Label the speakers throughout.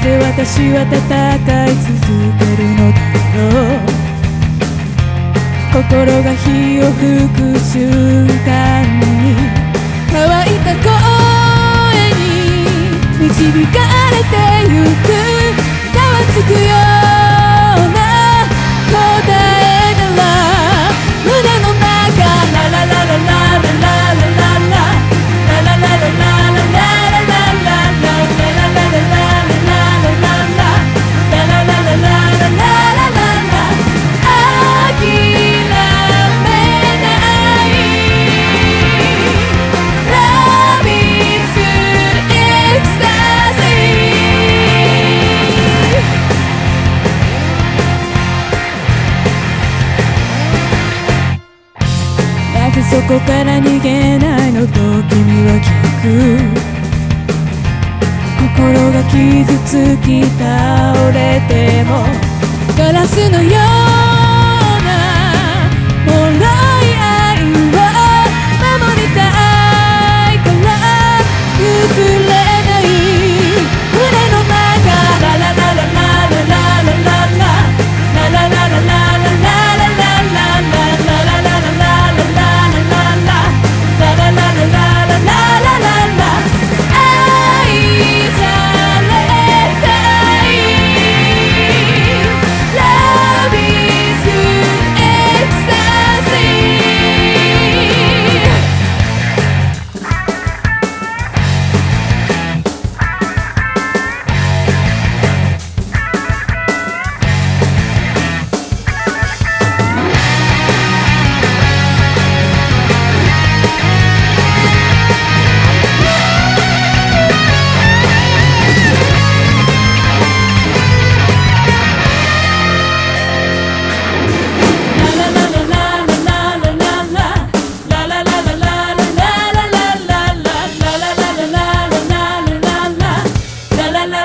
Speaker 1: ぜ私は戦い続けるの。だろう心が火を吹く瞬間に乾いた声に導かれてゆく。ざわつくよそこから逃げないのと君は聞く。心が傷つき倒れてもガラスのよう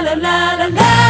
Speaker 1: la la la la